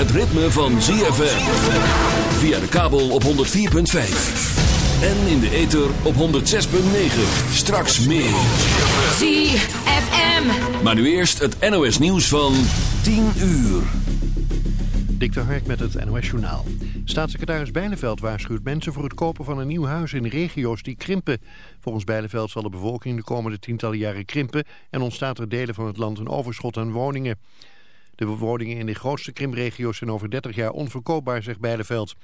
Het ritme van ZFM. Via de kabel op 104.5. En in de ether op 106.9. Straks meer. ZFM. Maar nu eerst het NOS nieuws van 10 uur. Dik de Hark met het NOS Journaal. Staatssecretaris Bijleveld waarschuwt mensen voor het kopen van een nieuw huis in regio's die krimpen. Volgens Bijleveld zal de bevolking de komende tientallen jaren krimpen... en ontstaat er delen van het land een overschot aan woningen. De woningen in de grootste krimpregio's zijn over 30 jaar onverkoopbaar, zegt Bijleveld.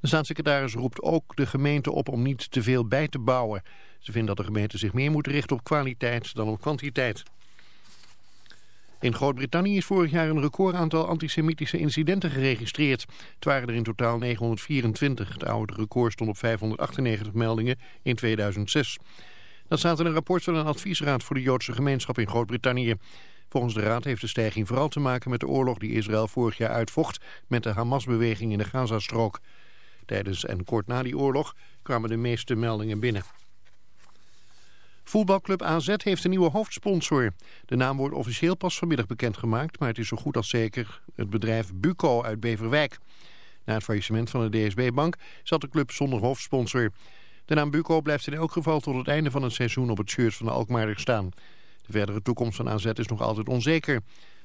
De staatssecretaris roept ook de gemeente op om niet te veel bij te bouwen. Ze vindt dat de gemeente zich meer moet richten op kwaliteit dan op kwantiteit. In Groot-Brittannië is vorig jaar een recordaantal antisemitische incidenten geregistreerd. Het waren er in totaal 924. Het oude record stond op 598 meldingen in 2006. Dat staat in een rapport van een adviesraad voor de Joodse gemeenschap in Groot-Brittannië. Volgens de raad heeft de stijging vooral te maken met de oorlog die Israël vorig jaar uitvocht met de Hamas-beweging in de Gazastrook. Tijdens en kort na die oorlog kwamen de meeste meldingen binnen. Voetbalclub AZ heeft een nieuwe hoofdsponsor. De naam wordt officieel pas vanmiddag bekendgemaakt, maar het is zo goed als zeker het bedrijf Buco uit Beverwijk. Na het faillissement van de DSB-bank zat de club zonder hoofdsponsor. De naam Buco blijft in elk geval tot het einde van het seizoen op het shirt van de Alkmaarder staan. De verdere toekomst van AZ is nog altijd onzeker. Het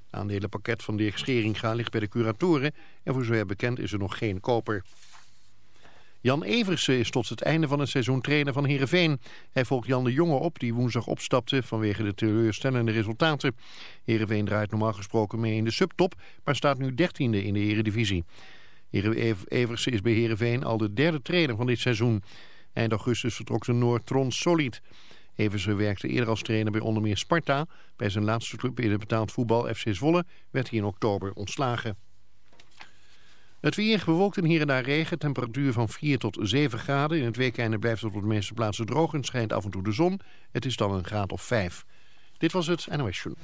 aandelenpakket van Dirk Scheringa ligt bij de curatoren en voor zover bekend is er nog geen koper. Jan Eversen is tot het einde van het seizoen trainer van Heerenveen. Hij volgt Jan de Jonge op die woensdag opstapte vanwege de teleurstellende resultaten. Heerenveen draait normaal gesproken mee in de subtop, maar staat nu dertiende in de eredivisie. Eversen is bij Heerenveen al de derde trainer van dit seizoen. Eind augustus vertrok de Noord Tron Solid. Eversen werkte eerder als trainer bij onder meer Sparta. Bij zijn laatste club in het betaald voetbal FC Zwolle werd hij in oktober ontslagen. Het weer bewolkt en hier en daar regen. Temperatuur van 4 tot 7 graden. In het weekende blijft het op de meeste plaatsen droog en schijnt af en toe de zon. Het is dan een graad of 5. Dit was het NOS Journal.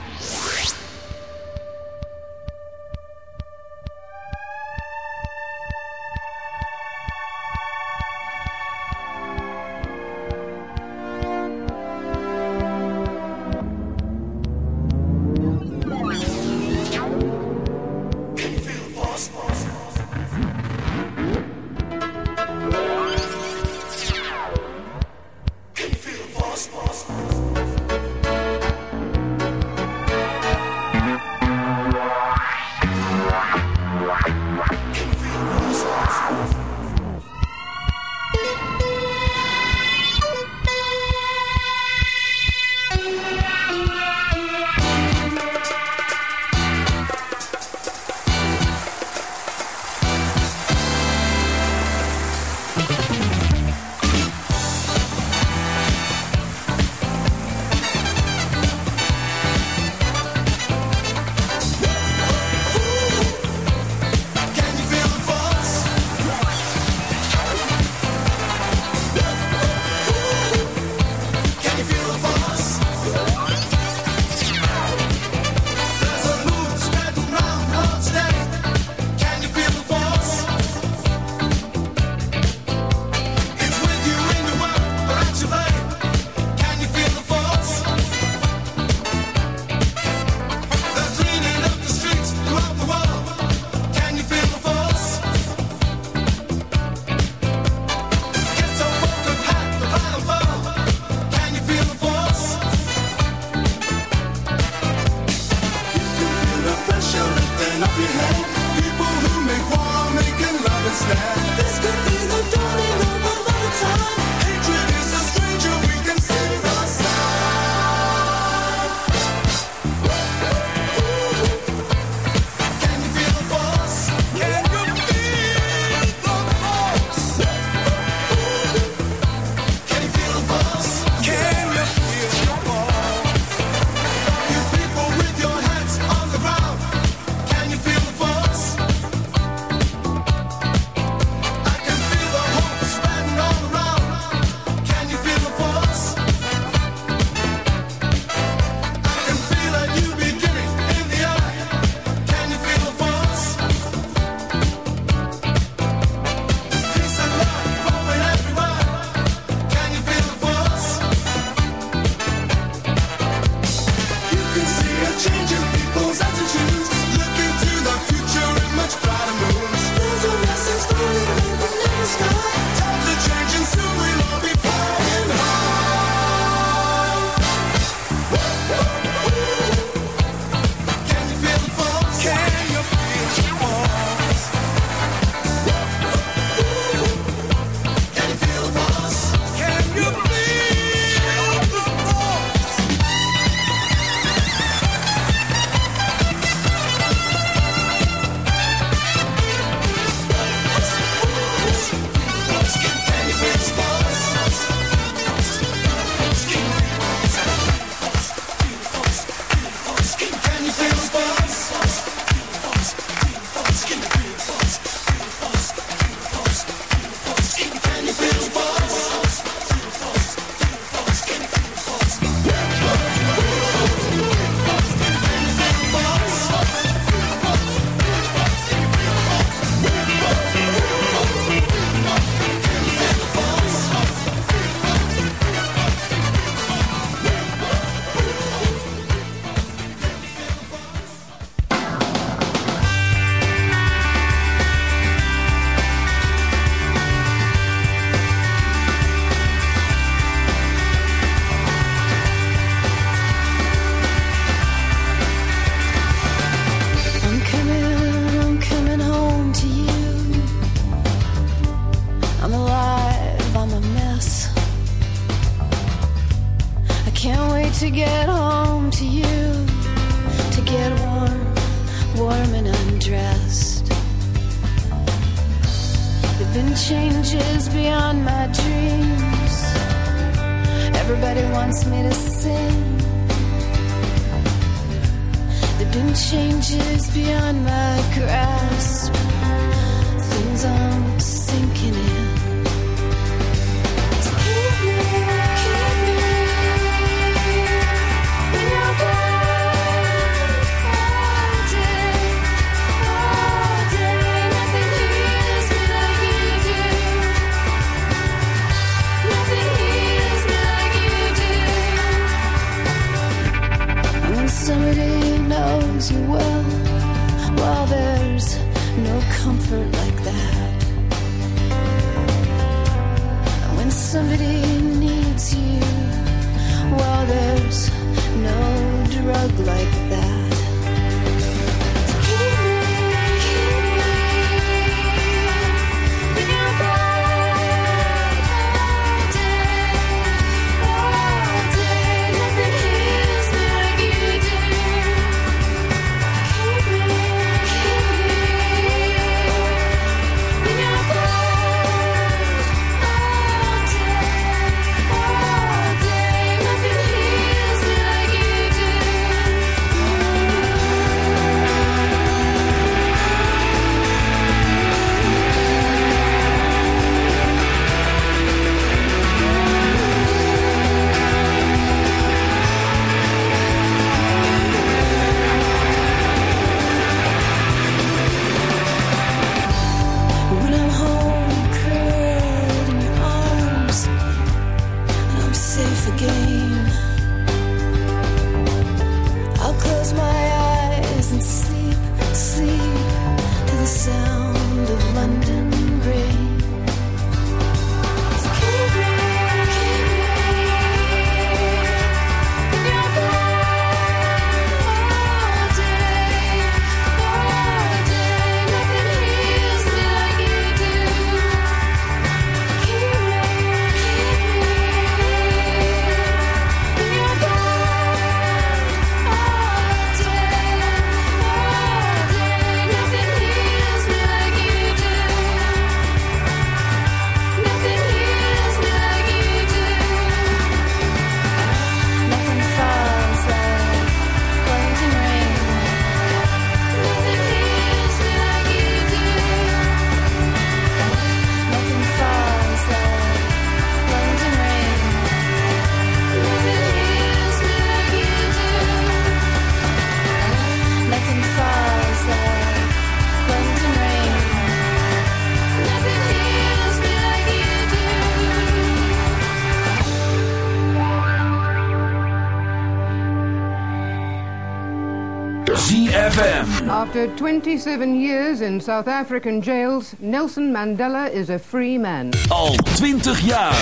After 27 years in South African jails, Nelson Mandela is a free man. Al 20 jaar.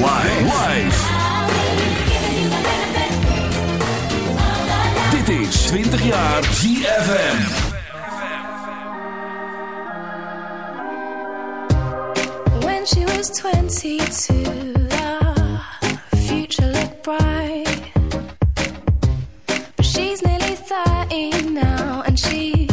Live. Live. Dit is 20 jaar GFM. When she was 22, the future looked bright. she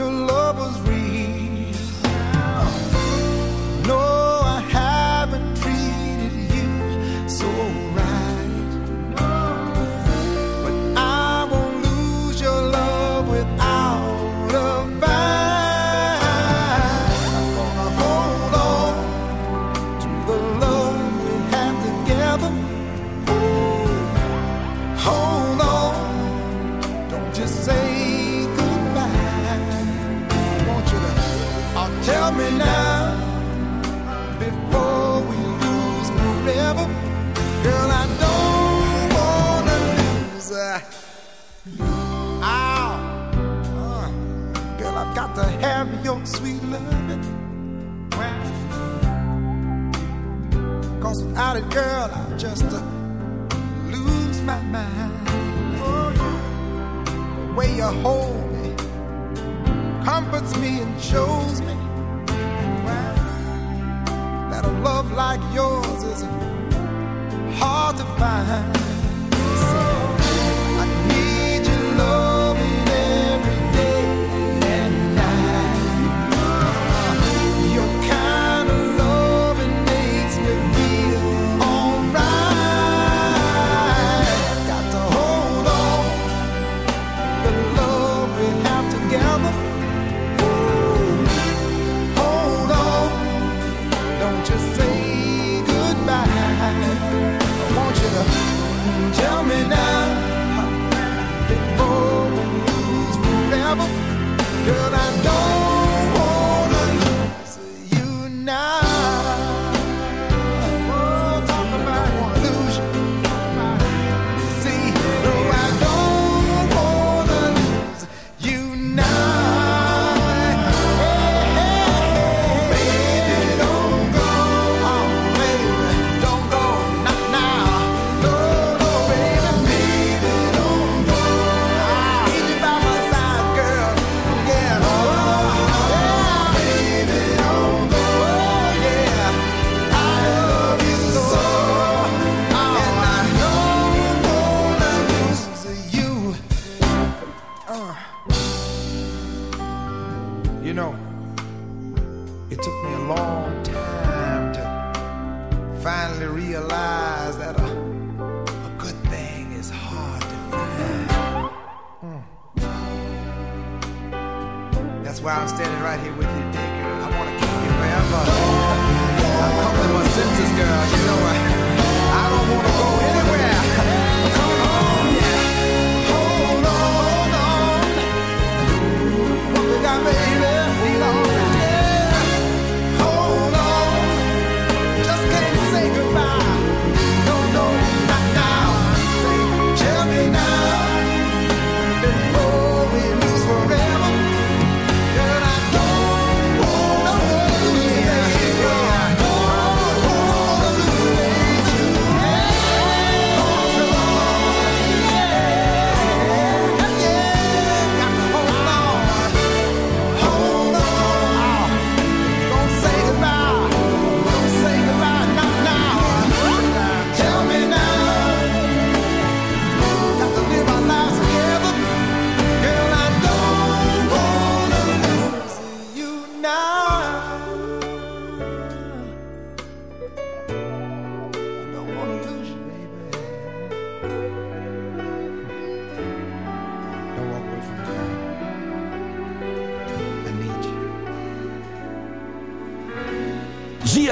your love was real.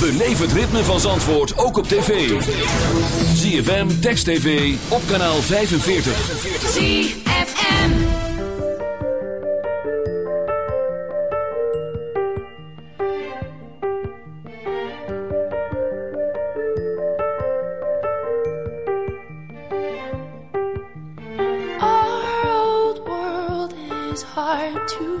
Beleef het ritme van Zandvoort ook op tv. ZFM, Text TV, op kanaal 45. ZFM Our old world is hard to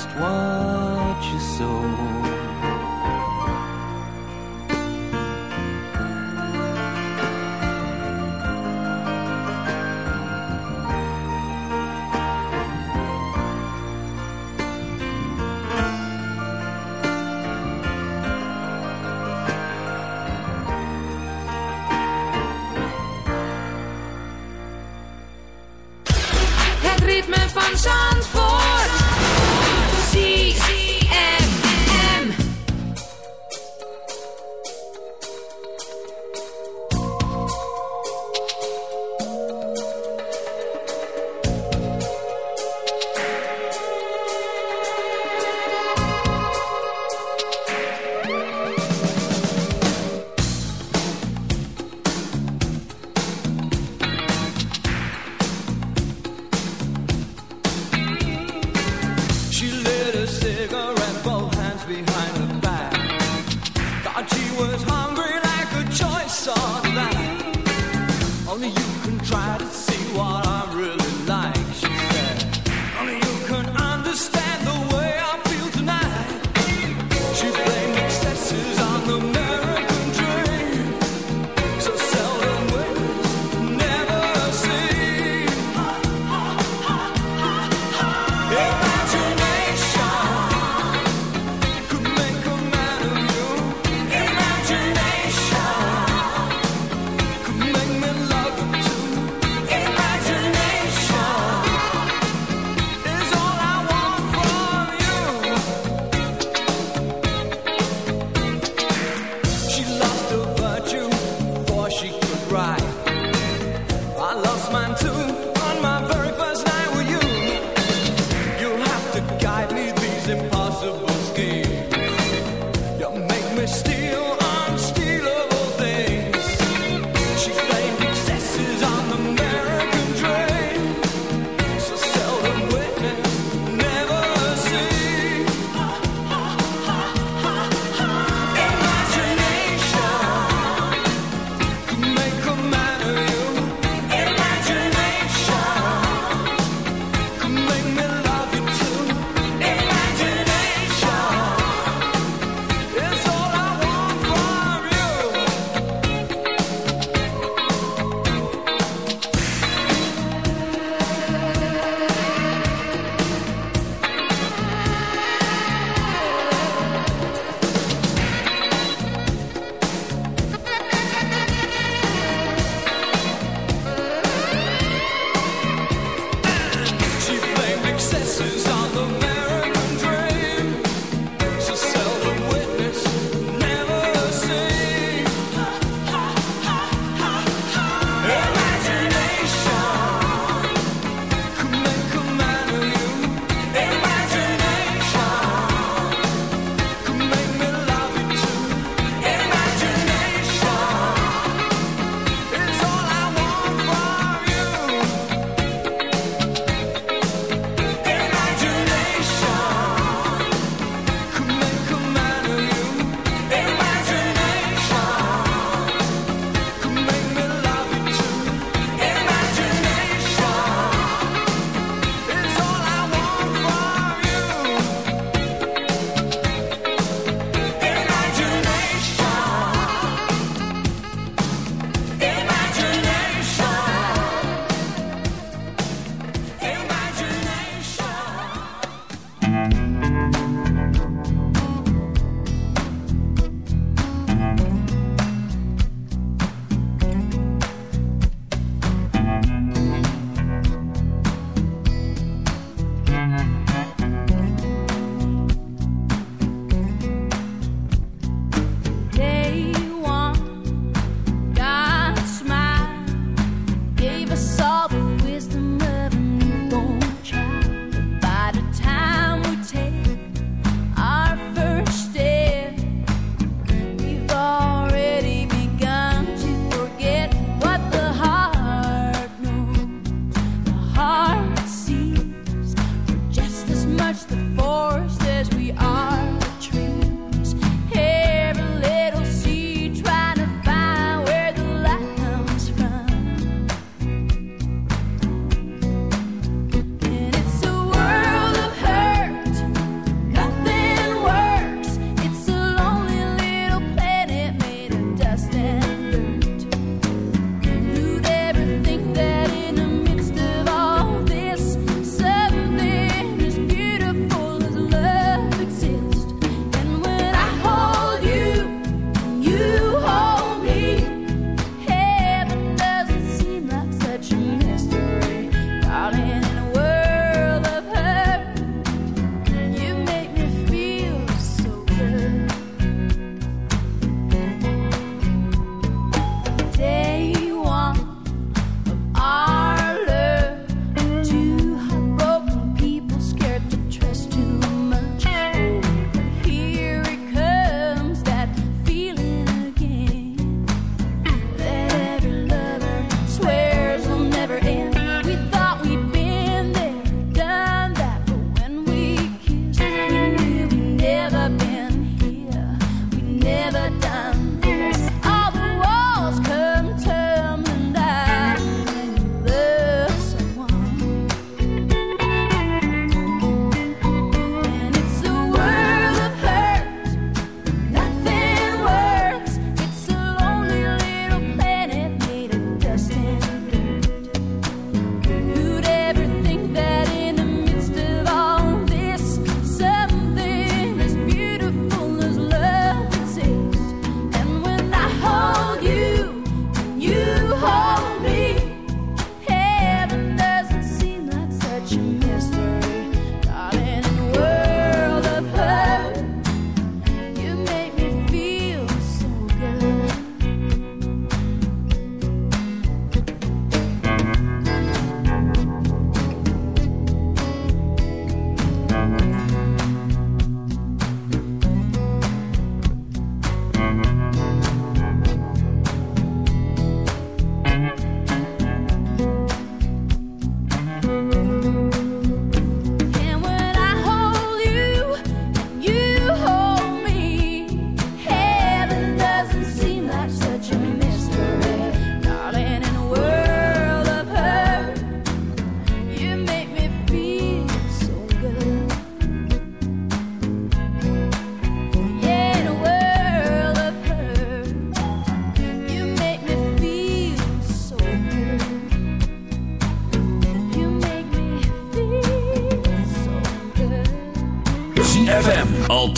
just watch you sow.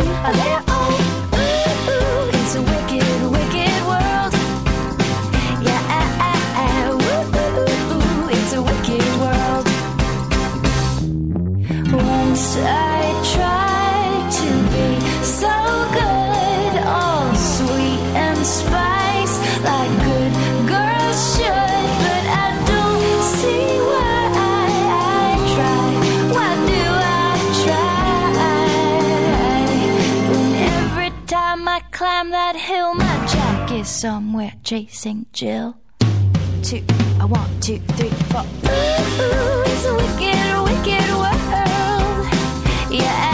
do. can't. Climb that hill, my jack is somewhere chasing Jill two, a one, two, three, four. Ooh, it's a wicked, wicked world. Yeah,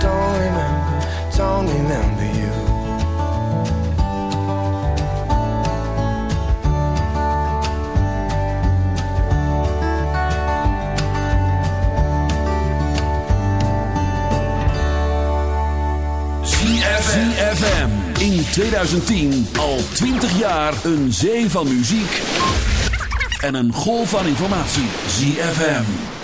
Don't remember, don't remember you. ZFM. In 2010 al 20 jaar een zee van muziek. En een golf van informatie. ZFM.